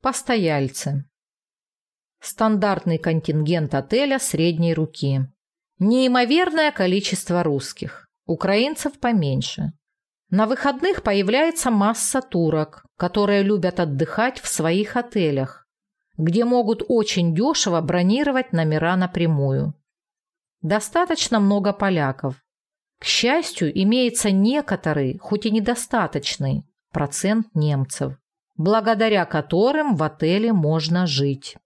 Постояльцы. Стандартный контингент отеля средней руки. Неимоверное количество русских. Украинцев поменьше. На выходных появляется масса турок, которые любят отдыхать в своих отелях, где могут очень дешево бронировать номера напрямую. Достаточно много поляков. К счастью, имеется некоторый, хоть и недостаточный, процент немцев, благодаря которым в отеле можно жить.